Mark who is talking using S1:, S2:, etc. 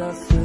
S1: corazón.